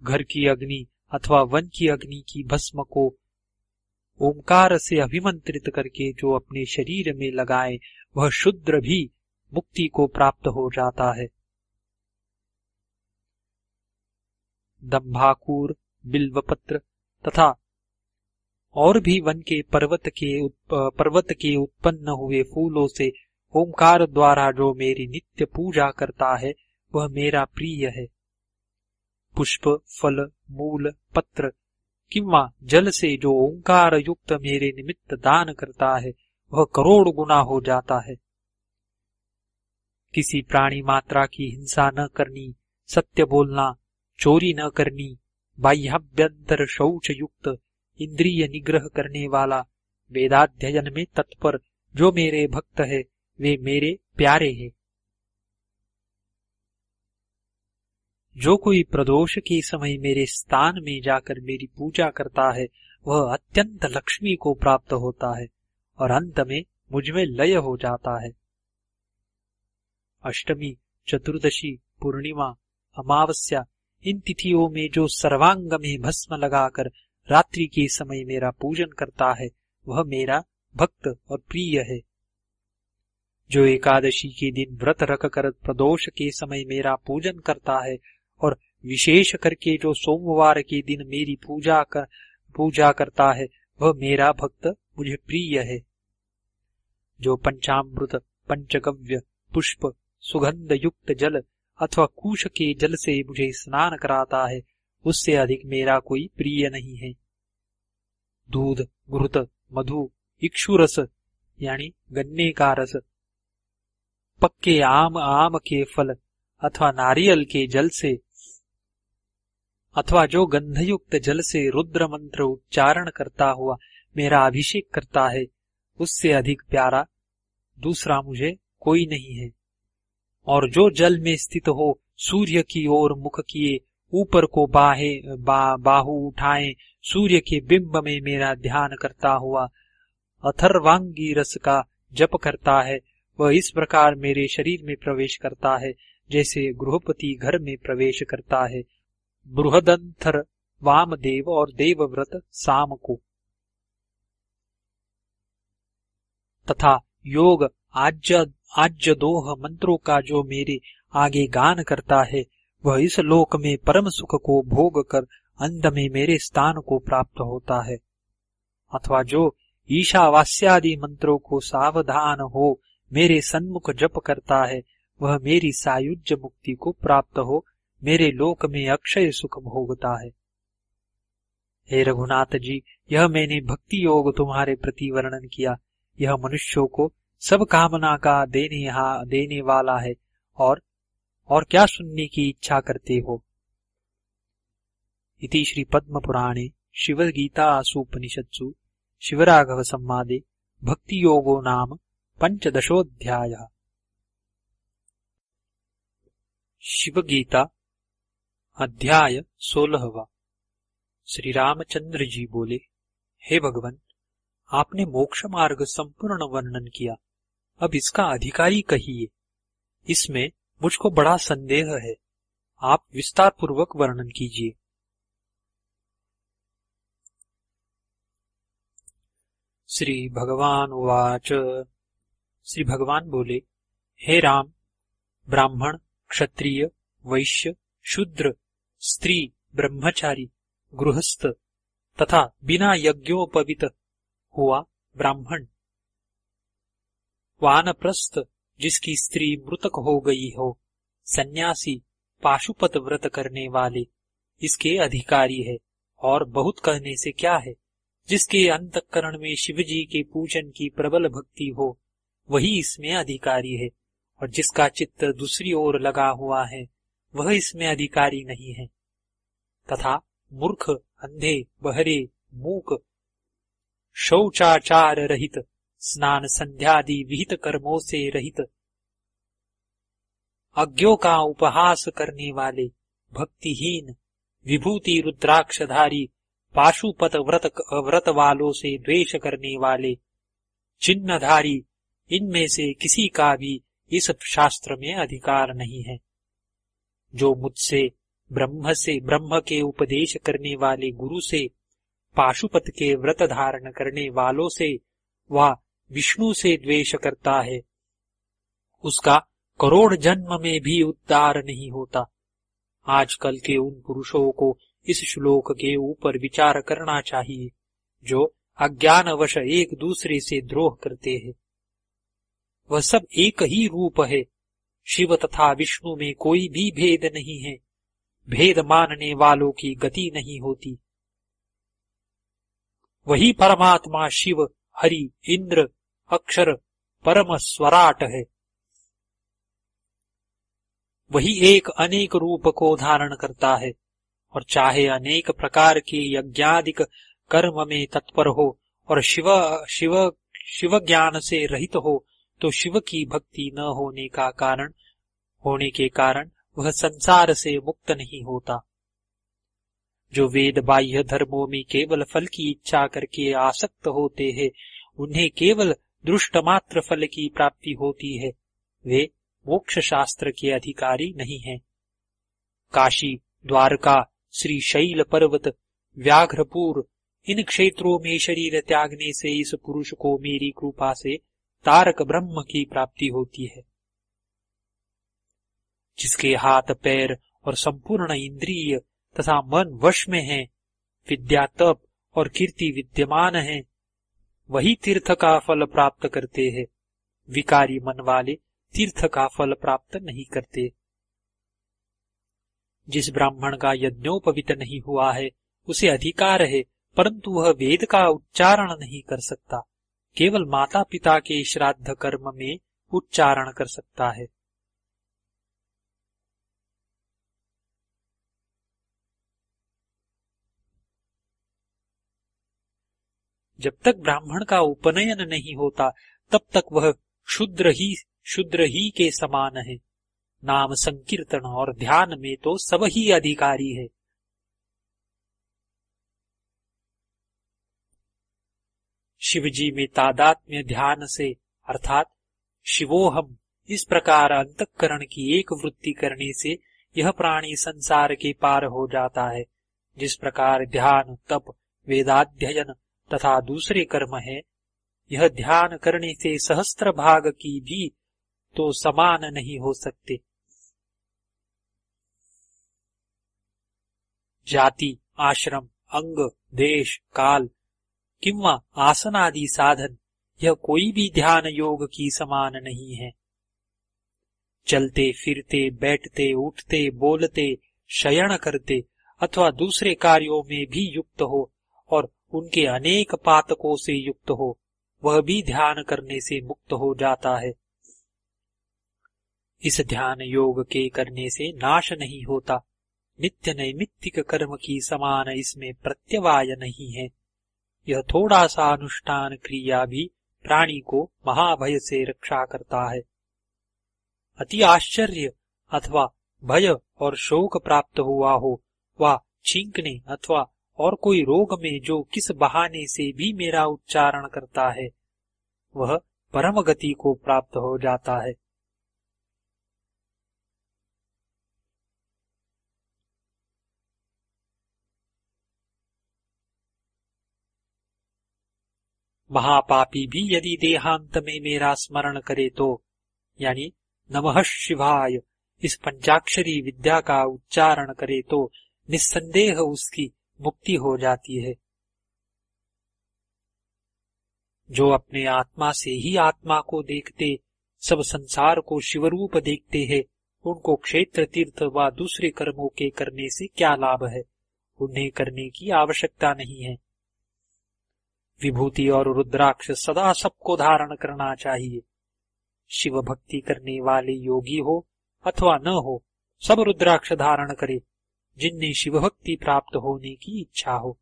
घर की अग्नि अथवा वन की अग्नि की भस्म को ओंकार से अभिमंत्रित करके जो अपने शरीर में लगाए, वह शुद्र भी मुक्ति को प्राप्त हो जाता है। दम्भाकूर बिल्वपत्र तथा और भी वन के पर्वत के पर्वत के उत्पन्न हुए फूलों से ओंकार द्वारा जो मेरी नित्य पूजा करता है, वह मेरा प्रिय है। पुष्प, फल, मूल, पत्र, किंवा जल से जो ओंकार युक्त मेरे निमित्त दान करता है, वह करोड़ गुना हो जाता है। किसी प्राणी मात्रा की हिंसा न करनी, सत्य बोलना, चोरी न करनी बाह्याभ्यंतर शौच युक्त इंद्रिय निग्रह करने वाला वेदाध्ययन में तत्पर जो मेरे भक्त है, वे मेरे प्यारे हैं। जो कोई प्रदोष के समय मेरे स्थान में जाकर मेरी पूजा करता है, वह अत्यंत लक्ष्मी को प्राप्त होता है और अंत में मुझमें लय हो जाता है। अष्टमी, चतुर्दशी, पूर्णिमा, अमावस्या, इन तिथियों में जो सर्वांग में भस्म लगाकर रात्रि के समय मेरा पूजन करता है, वह मेरा भक्त और प्रिय है। जो एकादशी के दिन व्रत रख कर प्रदोष के समय मेरा पूजन करता है और विशेष करके जो सोमवार के दिन मेरी पूजा कर, पूजा करता है, वह मेरा भक्त मुझे प्रिय है। जो पंचामृत, पंचगव्य, पुष्प सुगंध युक्त जल अथवा कुश के जल से मुझे स्नान कराता है उससे अधिक मेरा कोई प्रिय नहीं है। दूध, घृत, मधु इक्षुरस यानी गन्ने का रस, पक्के आम आम के फल, अथवा नारियल के जल से, अथवा जो गंधयुक्त जल से रुद्र मंत्र उच्चारण करता हुआ मेरा अभिषेक करता है, उससे अधिक प्यारा दूसरा मुझे कोई नहीं है। और जो जल में स्थित हो, सूर्य की ओर मुख किए ऊपर को बाहे बा, बाहु उठाए सूर्य के बिंब में मेरा ध्यान करता हुआ अथर्वांगी रस का जप करता है। वह इस प्रकार मेरे शरीर में प्रवेश करता है जैसे गृहपति घर में प्रवेश करता है। बृहदंथर वामदेव और देवव्रत साम को। तथा योग आज्य आज्य दोह मंत्रों का जो मेरे आगे गान करता है वह इस लोक में परम सुख को भोग कर अंत में मेरे स्थान को प्राप्त होता है। अथवा जो ईशावास्यादि मंत्रों को सावधान हो मेरे सन्मुख जप करता है वह मेरी सायुज्य मुक्ति को प्राप्त हो मेरे लोक में अक्षय सुख भोगता है। हे रघुनाथ जी यह मैंने भक्ति योग तुम्हारे प्रति वर्णन किया। यह मनुष्यों को सब कामना का देने हा, देने वाला है और और क्या सुनने की इच्छा करते हो? इति श्री पद्म पुराणे संवादे भक्ति योगो नाम पञ्चदशोऽध्यायः। शिवगीता, अध्याय सोलहवा। श्री रामचंद्र जी बोले, हे भगवान, आपने मोक्ष मार्ग संपूर्ण वर्णन किया। अब इसका अधिकारी कहिए? इसमें मुझको बड़ा संदेह है। आप विस्तार पूर्वक वर्णन कीजिए। श्री भगवान उवाच। श्री भगवान बोले, हे राम, ब्राह्मण, क्षत्रिय, वैश्य, शूद्र, स्त्री, ब्रह्मचारी, गृहस्थ तथा बिना यज्ञोपवित हुआ ब्राह्मण, वानप्रस्थ जिसकी स्त्री मृतक हो गई हो, सन्यासी पाशुपत व्रत करने वाले इसके अधिकारी है और बहुत कहने से क्या है, जिसके अंतकरण में शिवजी के पूजन की प्रबल भक्ति हो, वही इसमें अधिकारी है और जिसका चित्त दूसरी ओर लगा हुआ है, वह इसमें अधिकारी नहीं है। तथा मूर्ख, अंधे, बहरे, मूक, शौचाचार रहित स्नान संध्यादि विहित कर्मों से रहित। अज्ञों का उपहास करने वाले, भक्तिहीन, विभूति रुद्राक्षधारी पाशुपत व्रत व्रत वालों से द्वेष करने वाले, चिन्हधारी, इनमें से किसी का भी इस शास्त्र में अधिकार नहीं है। जो मुझसे, ब्रह्म से, ब्रह्म के उपदेश करने वाले गुरु से, पाशुपत के व्रत धारण करने वालों से व विष्णु से द्वेष करता है। उसका करोड़ जन्म में भी उद्धार नहीं होता। आजकल के उन पुरुषों को इस श्लोक के ऊपर विचार करना चाहिए, जो अज्ञानवश एक दूसरे से द्रोह करते हैं। वह सब एक ही रूप है। शिव तथा विष्णु में कोई भी भेद नहीं है। भेद मानने वालों की गति नहीं होती। वही परमात्मा शिव, हरि, इंद्र अक्षर परम स्वराट है। वही एक अनेक रूप को धारण करता है और चाहे अनेक प्रकार के यज्ञादिक कर्म में तत्पर हो और शिव शिव शिव ज्ञान से रहित हो तो शिव की भक्ति न होने का कारण, होने के कारण वह संसार से मुक्त नहीं होता। जो वेद बाह्य धर्मों में केवल फल की इच्छा करके आसक्त होते हैं, उन्हें केवल दृष्ट मात्र फल की प्राप्ति होती है वे मोक्ष शास्त्र के अधिकारी नहीं हैं। काशी, द्वारका, श्री शैल पर्वत, व्याघ्रपुर, इन क्षेत्रों में शरीर त्यागने से इस पुरुष को मेरी कृपा से तारक ब्रह्म की प्राप्ति होती है जिसके हाथ पैर और संपूर्ण इंद्रिय तथा मन वश में है विद्या तप और कीर्ति विद्यमान है वही तीर्थ का फल प्राप्त करते हैं। विकारी मन वाले तीर्थ का फल प्राप्त नहीं करते। जिस ब्राह्मण का यज्ञोपवित नहीं हुआ है, उसे अधिकार है, परंतु वह वेद का उच्चारण नहीं कर सकता। केवल माता पिता के श्राद्ध कर्म में उच्चारण कर सकता है। जब तक ब्राह्मण का उपनयन नहीं होता, तब तक वह शुद्र ही शुद्र ही के समान है। नाम संकीर्तन और ध्यान में तो सब ही अधिकारी है। शिवजी में तादात्म्य ध्यान से, अर्थात शिवोहम इस प्रकार अंतकरण की एक वृत्ति करने से यह प्राणी संसार के पार हो जाता है। जिस प्रकार ध्यान, तप, वेदाध्ययन तथा दूसरे कर्म है। यह ध्यान करने से सहस्त्र भाग की भी तो समान नहीं हो सकते। जाति, आश्रम, अंग, देश, काल, किंवा आसन आदि साधन, यह कोई भी ध्यान योग की समान नहीं है। चलते, फिरते, बैठते, उठते, बोलते, शयन करते अथवा दूसरे कार्यों में भी युक्त हो और उनके अनेक पातकों से युक्त हो, वह भी ध्यान करने से मुक्त हो जाता है। इस ध्यान योग के करने से नाश नहीं होता। नित्य नैमित्तिक कर्म की समान इसमें प्रत्यवाय नहीं है। यह थोड़ा सा अनुष्ठान क्रिया भी प्राणी को महाभय से रक्षा करता है। अति आश्चर्य अथवा भय और शोक प्राप्त हुआ हो, व छींकने अथवा और कोई रोग में जो किस बहाने से भी मेरा उच्चारण करता है, वह परम गति को प्राप्त हो जाता है। महापापी भी यदि देहांत में मेरा स्मरण करे तो यानी नमः शिवाय, इस पंचाक्षरी विद्या का उच्चारण करे तो निस्संदेह उसकी मुक्ति हो जाती है। जो अपने आत्मा से ही आत्मा को देखते, सब संसार को शिवरूप देखते हैं, उनको क्षेत्र, तीर्थ व दूसरे कर्मों के करने से क्या लाभ है? उन्हें करने की आवश्यकता नहीं है। विभूति और रुद्राक्ष सदा सबको धारण करना चाहिए। शिव भक्ति करने वाले योगी हो अथवा न हो, सब रुद्राक्ष धारण करे। जिनने शिव भक्ति प्राप्त होने की इच्छा हो।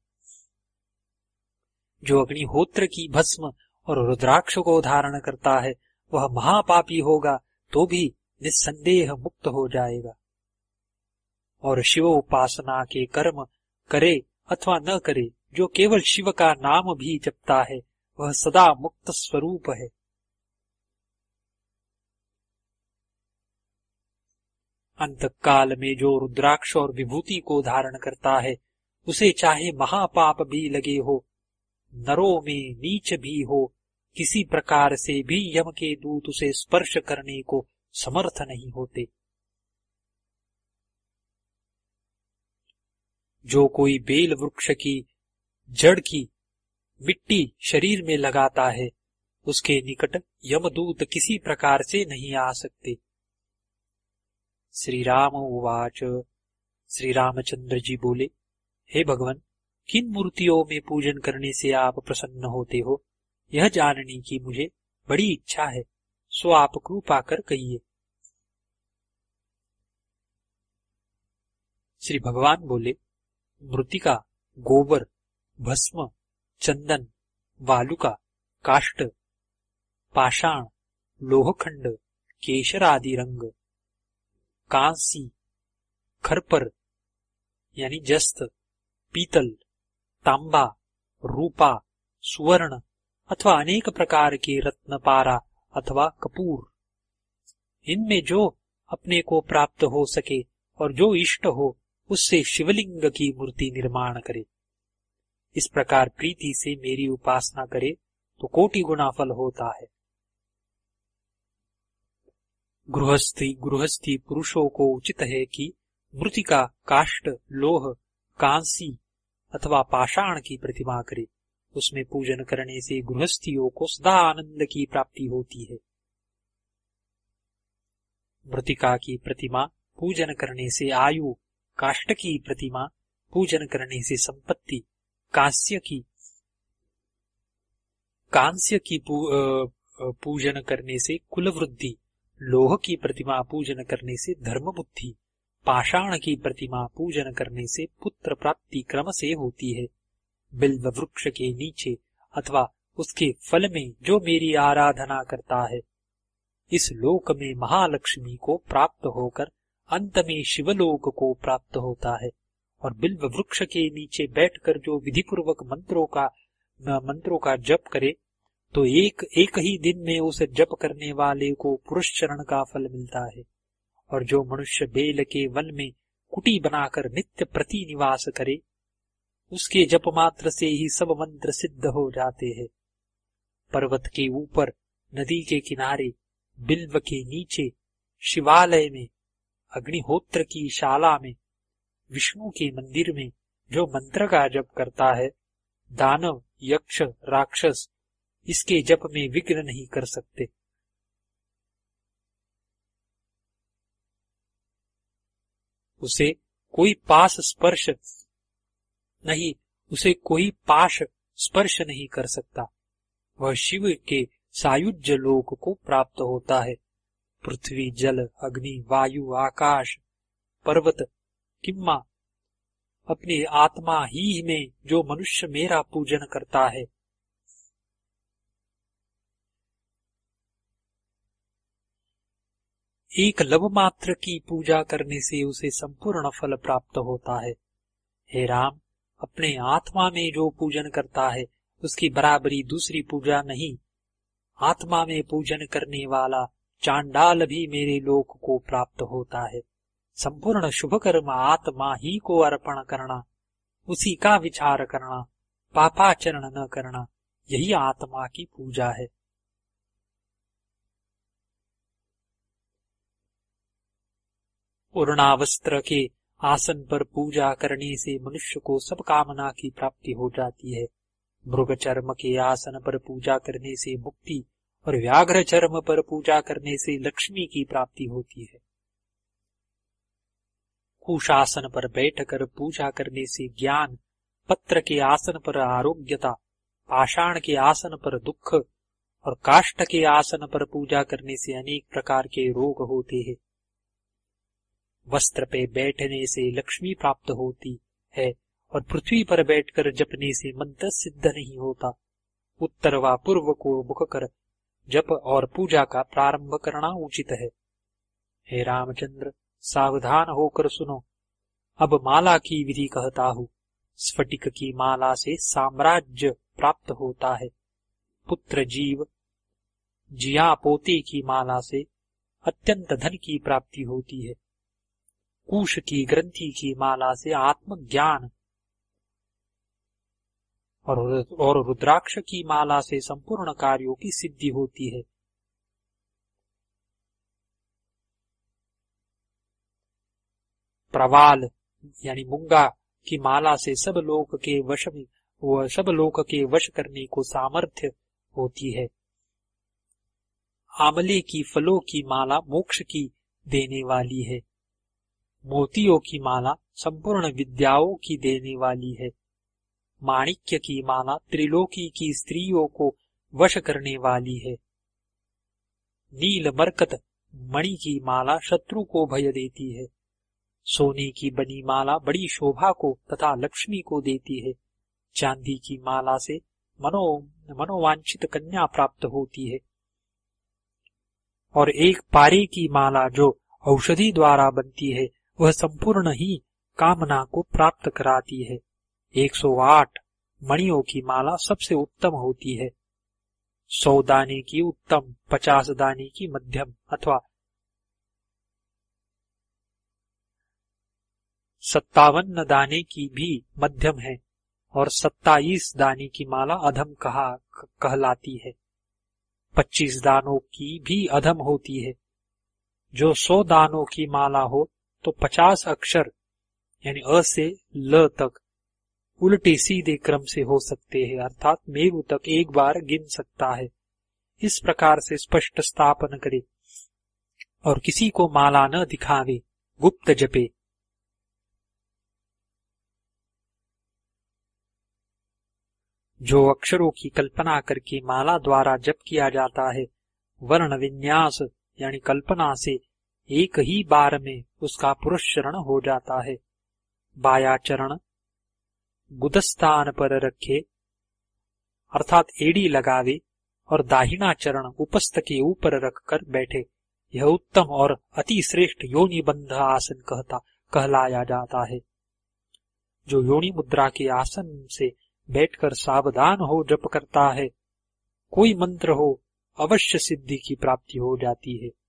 जो अग्निहोत्र की भस्म और रुद्राक्ष को धारण करता है, वह महापापी होगा तो भी निस्संदेह मुक्त हो जाएगा। और शिव उपासना के कर्म करे अथवा न करे, जो केवल शिव का नाम भी जपता है, वह सदा मुक्त स्वरूप है। अंत काल में जो रुद्राक्ष और विभूति को धारण करता है, उसे चाहे महापाप भी लगे हो, नरों में नीच भी हो, किसी प्रकार से भी यम के दूत उसे स्पर्श करने को समर्थ नहीं होते। जो कोई बेल वृक्ष की, जड़ की, मिट्टी शरीर में लगाता है, उसके निकट यमदूत किसी प्रकार से नहीं आ सकते। श्री राम उवाच। श्री रामचंद्र जी बोले, हे भगवान, किन मूर्तियों में पूजन करने से आप प्रसन्न होते हो? यह जानने की मुझे बड़ी इच्छा है, सो आप कृपा कर कहिए। श्री भगवान बोले, मृतिका, गोबर, भस्म, चंदन, वालुका, काष्ट, पाषाण, लोहखंड, केशर आदि रंग कांसी, खरपर, यानी जस्त, पीतल, तांबा, रूपा, सुवर्ण, अथवा अनेक प्रकार के रत्न पारा अथवा कपूर। इनमें जो अपने को प्राप्त हो सके और जो इष्ट हो, उससे शिवलिंग की मूर्ति निर्माण करे। इस प्रकार प्रीति से मेरी उपासना करे तो कोटि गुना फल होता है। गृहस्थी गृहस्थी पुरुषों को उचित है कि मृतिका काष्ट, लोह, कांसी अथवा पाषाण की प्रतिमा करे। उसमें पूजन करने से गृहस्थियों को सदा आनंद की प्राप्ति होती है। मृतिका की प्रतिमा पूजन करने से आयु, काष्ट की प्रतिमा पूजन करने से संपत्ति, कांस्य की कांस्य की पूजन करने से कुल वृद्धि लोह की प्रतिमा पूजन करने से धर्म बुद्धि पाषाण की प्रतिमा पूजन करने से पुत्र प्राप्ति क्रम से होती है। बिल्व वृक्ष के नीचे अथवा उसके फल में जो मेरी आराधना करता है। इस लोक में महालक्ष्मी को प्राप्त होकर अंत में शिवलोक को प्राप्त होता है और बिल्व वृक्ष के नीचे बैठकर जो विधि पूर्वक मंत्रों का मंत्रों का जप करे तो एक एक ही दिन में उस जप करने वाले को पुरुष चरण का फल मिलता है। और जो मनुष्य बेल के वन में कुटी बनाकर नित्य प्रति निवास करे, उसके जप मात्र से ही सब मंत्र सिद्ध हो जाते हैं। पर्वत के ऊपर, नदी के किनारे, बिल्व के नीचे, शिवालय में, अग्निहोत्र की शाला में, विष्णु के मंदिर में जो मंत्र का जप करता है, दानव, यक्ष, राक्षस इसके जप में विघ्न नहीं कर सकते। उसे कोई पास स्पर्श नहीं, उसे कोई पाश स्पर्श नहीं कर सकता। वह शिव के सायुज्य लोक को प्राप्त होता है। पृथ्वी, जल, अग्नि, वायु, आकाश, पर्वत, किम्मा, अपनी आत्मा ही में जो मनुष्य मेरा पूजन करता है। एक लव मात्र की पूजा करने से उसे संपूर्ण फल प्राप्त होता है। हे राम, अपने आत्मा में जो पूजन करता है, उसकी बराबरी दूसरी पूजा नहीं। आत्मा में पूजन करने वाला चांडाल भी मेरे लोक को प्राप्त होता है। संपूर्ण शुभ कर्म आत्मा ही को अर्पण करना, उसी का विचार करना, पापाचरण न करना, यही आत्मा की पूजा है। पूर्णावस्त्र के आसन पर पूजा करने से मनुष्य को सब कामना की प्राप्ति हो जाती है। मृग चर्म के आसन पर पूजा करने से मुक्ति और व्याघ्र चर्म पर पूजा करने से लक्ष्मी की प्राप्ति होती है। कुशासन पर बैठकर पूजा करने से ज्ञान, पत्र के आसन पर आरोग्यता, पाषाण के आसन पर दुख और काष्ट के आसन पर पूजा करने से अनेक प्रकार के रोग होते हैं। वस्त्र पे बैठने से लक्ष्मी प्राप्त होती है और पृथ्वी पर बैठकर जपने से मंत्र सिद्ध नहीं होता। उत्तर व पूर्व को मुख कर जप और पूजा का प्रारंभ करना उचित है। हे रामचंद्र, सावधान होकर सुनो। अब माला की विधि कहता हूँ। स्फटिक की माला से साम्राज्य प्राप्त होता है। पुत्र जीव, जिया पोते की माला से अत्यंत धन की प्राप्ति होती है। कुश की, ग्रंथि की माला से आत्मज्ञान। और और रुद्राक्ष की माला से संपूर्ण कार्यों की सिद्धि होती है। प्रवाल, यानी मुंगा, की माला से सब लोक के वश में सब लोक के वश करने को सामर्थ्य होती है। आमले की फलों की माला मोक्ष की देने वाली है। मोतियों की माला, संपूर्ण विद्याओं की देने वाली है। माणिक्य की माला त्रिलोकी की स्त्रियों को वश करने वाली है। नील मरकत मणि की माला शत्रु को भय देती है। सोने की बनी माला बड़ी शोभा को तथा लक्ष्मी को देती है। चांदी की माला से मनो, मनोवांछित कन्या प्राप्त होती है। और एक पारे की माला जो औषधि द्वारा बनती है वह संपूर्ण ही कामना को प्राप्त कराती है। 108 मणियों की माला सबसे उत्तम होती है। सौ दाने की उत्तम, पचास दाने की मध्यम, अथवा सत्तावन दाने की भी मध्यम है, और सत्ताईस दाने की माला अधम कहा कहलाती है। पच्चीस दानों की भी अधम होती है। जो सौ दानों की माला हो तो पचास अक्षर, यानी अ से ल तक, उल्टे सीधे क्रम से हो सकते हैं, अर्थात मेरु तक एक बार गिन सकता है। इस प्रकार से स्पष्ट स्थापन करे। और किसी को माला न दिखावे, गुप्त जपे। जो अक्षरों की कल्पना करके माला द्वारा जप किया जाता है, वर्ण विन्यास, यानी कल्पना से एक ही बार में उसका पुरुष चरण हो जाता है। बाया चरण, गुदस्थान पर रखे, अर्थात एड़ी लगावे और दाहिना चरण उपस्थ के ऊपर रखकर बैठे। यह उत्तम और अति श्रेष्ठ योनि बंध आसन कहता, कहलाया जाता है। जो योनि मुद्रा के आसन से बैठकर सावधान हो जप करता है, कोई मंत्र हो, अवश्य सिद्धि की प्राप्ति हो जाती है।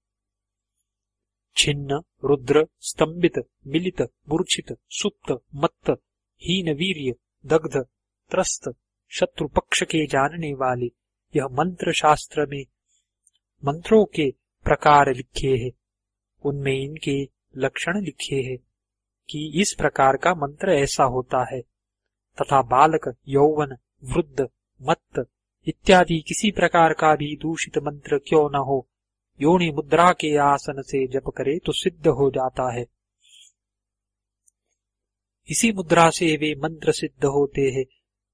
छिन्न, रुद्र, स्तंभित, मिलित, मूर्छित, सुप्त, मत्त, हीन वीर्य, दग्ध, त्रस्त शत्रु पक्ष के जानने वाले। यह मंत्र शास्त्र में मंत्रों के प्रकार लिखे हैं। उनमें इनके लक्षण लिखे हैं कि इस प्रकार का मंत्र ऐसा होता है। तथा बालक, यौवन, वृद्ध, मत्त इत्यादि किसी प्रकार का भी दूषित मंत्र क्यों न हो योनि मुद्रा के आसन से जप करे तो सिद्ध हो जाता है। इसी मुद्रा से वे मंत्र सिद्ध होते हैं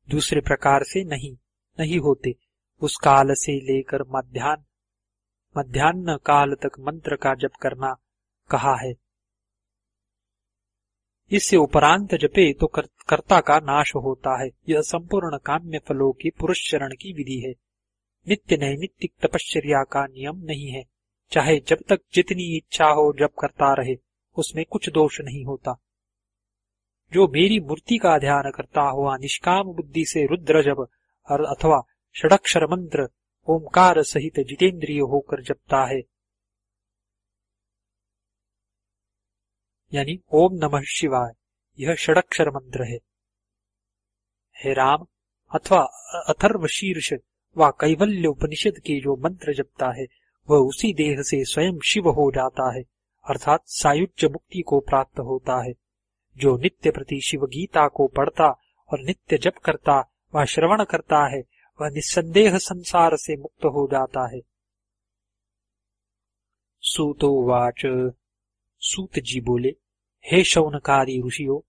दूसरे प्रकार से नहीं नहीं होते। उस काल से लेकर मध्यान्ह मध्यान्ह काल तक मंत्र का जप करना कहा है। इससे उपरांत जपे तो कर, कर्ता का नाश होता है। यह संपूर्ण काम्य फलों के पुरुष चरण की विधि है। नित्य नैमित्तिक तपश्चर्या का नियम नहीं है। चाहे जब तक जितनी इच्छा हो जब करता रहे, उसमें कुछ दोष नहीं होता। जो मेरी मूर्ति का ध्यान करता हुआ निष्काम बुद्धि से रुद्र जब अथवा षडक्षर मंत्र, ओंकार सहित जितेंद्रिय होकर जपता है। यानी, ओम नमः शिवाय, यह षडक्षर मंत्र है। हे राम, अथवा अथर्व शीर्ष व कैवल्य उपनिषद के जो मंत्र जपता है वह उसी देह से स्वयं शिव हो जाता है, अर्थात सायुज्य मुक्ति को प्राप्त होता है। जो नित्य प्रति शिव गीता को पढ़ता और नित्य जप करता व श्रवण करता है, वह निस्संदेह संसार से मुक्त हो जाता है। वाच। सूत जी बोले, हे शौनकारी ऋषियों,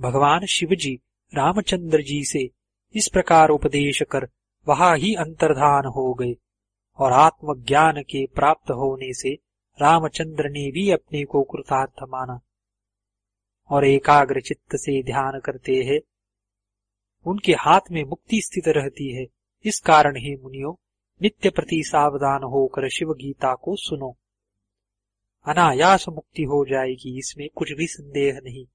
भगवान शिव जी रामचंद्र जी से इस प्रकार उपदेश कर, वहाँ ही अंतर्धान हो गए। और आत्मज्ञान के प्राप्त होने से रामचंद्र ने भी अपने को कृतार्थ माना। और एकाग्र चित्त से ध्यान करते हैं। उनके हाथ में मुक्ति स्थित रहती है। इस कारण ही मुनियो, नित्य प्रति सावधान होकर शिव गीता को सुनो। अनायास मुक्ति हो जाएगी, इसमें कुछ भी संदेह नहीं।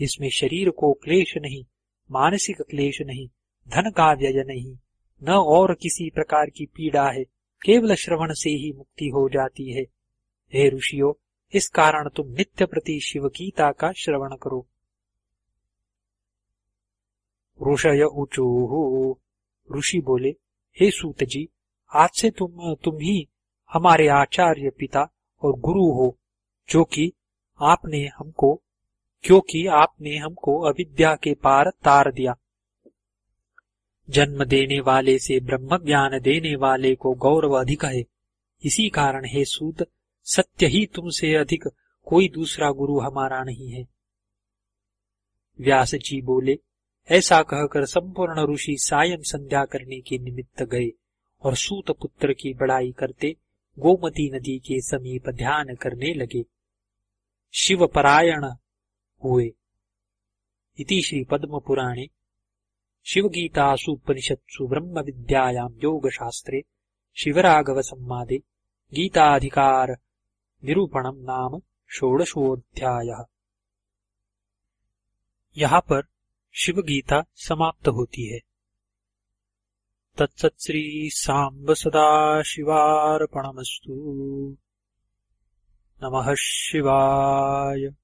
इसमें शरीर को क्लेश नहीं, मानसिक क्लेश नहीं, धन का व्यय नहीं। न और किसी प्रकार की पीड़ा है। केवल श्रवण से ही मुक्ति हो जाती है। हे ऋषियों, इस कारण तुम नित्य प्रति शिव गीता का श्रवण करो। ऋषय ऊचो ऋषि बोले, हे सूत जी आज से तुम तुम ही हमारे आचार्य पिता और गुरु हो, जो कि आपने हमको, क्योंकि आपने हमको अविद्या के पार तार दिया। जन्म देने वाले से ब्रह्म ज्ञान देने वाले को गौरव अधिक है। इसी कारण हे सूत, सत्य ही तुमसे अधिक कोई दूसरा गुरु हमारा नहीं है। व्यास जी बोले, ऐसा कहकर संपूर्ण ऋषि सायं संध्या करने के निमित्त गए और सूत पुत्र की बड़ाई करते गोमती नदी के समीप ध्यान करने लगे। शिव परायण हुए। इति श्री पद्म पुराणे शिव गीतासुपनिषत्सु ब्रह्म विद्यायां योग शास्त्रे शिवराघव संवादे गीताधिकार निरूपणम नाम षोडशोध्याय यहाँ पर शिव गीता समाप्त होती है। तत्सत्श्री सांब सदा शिवार्पणमस्तु नमः शिवाय।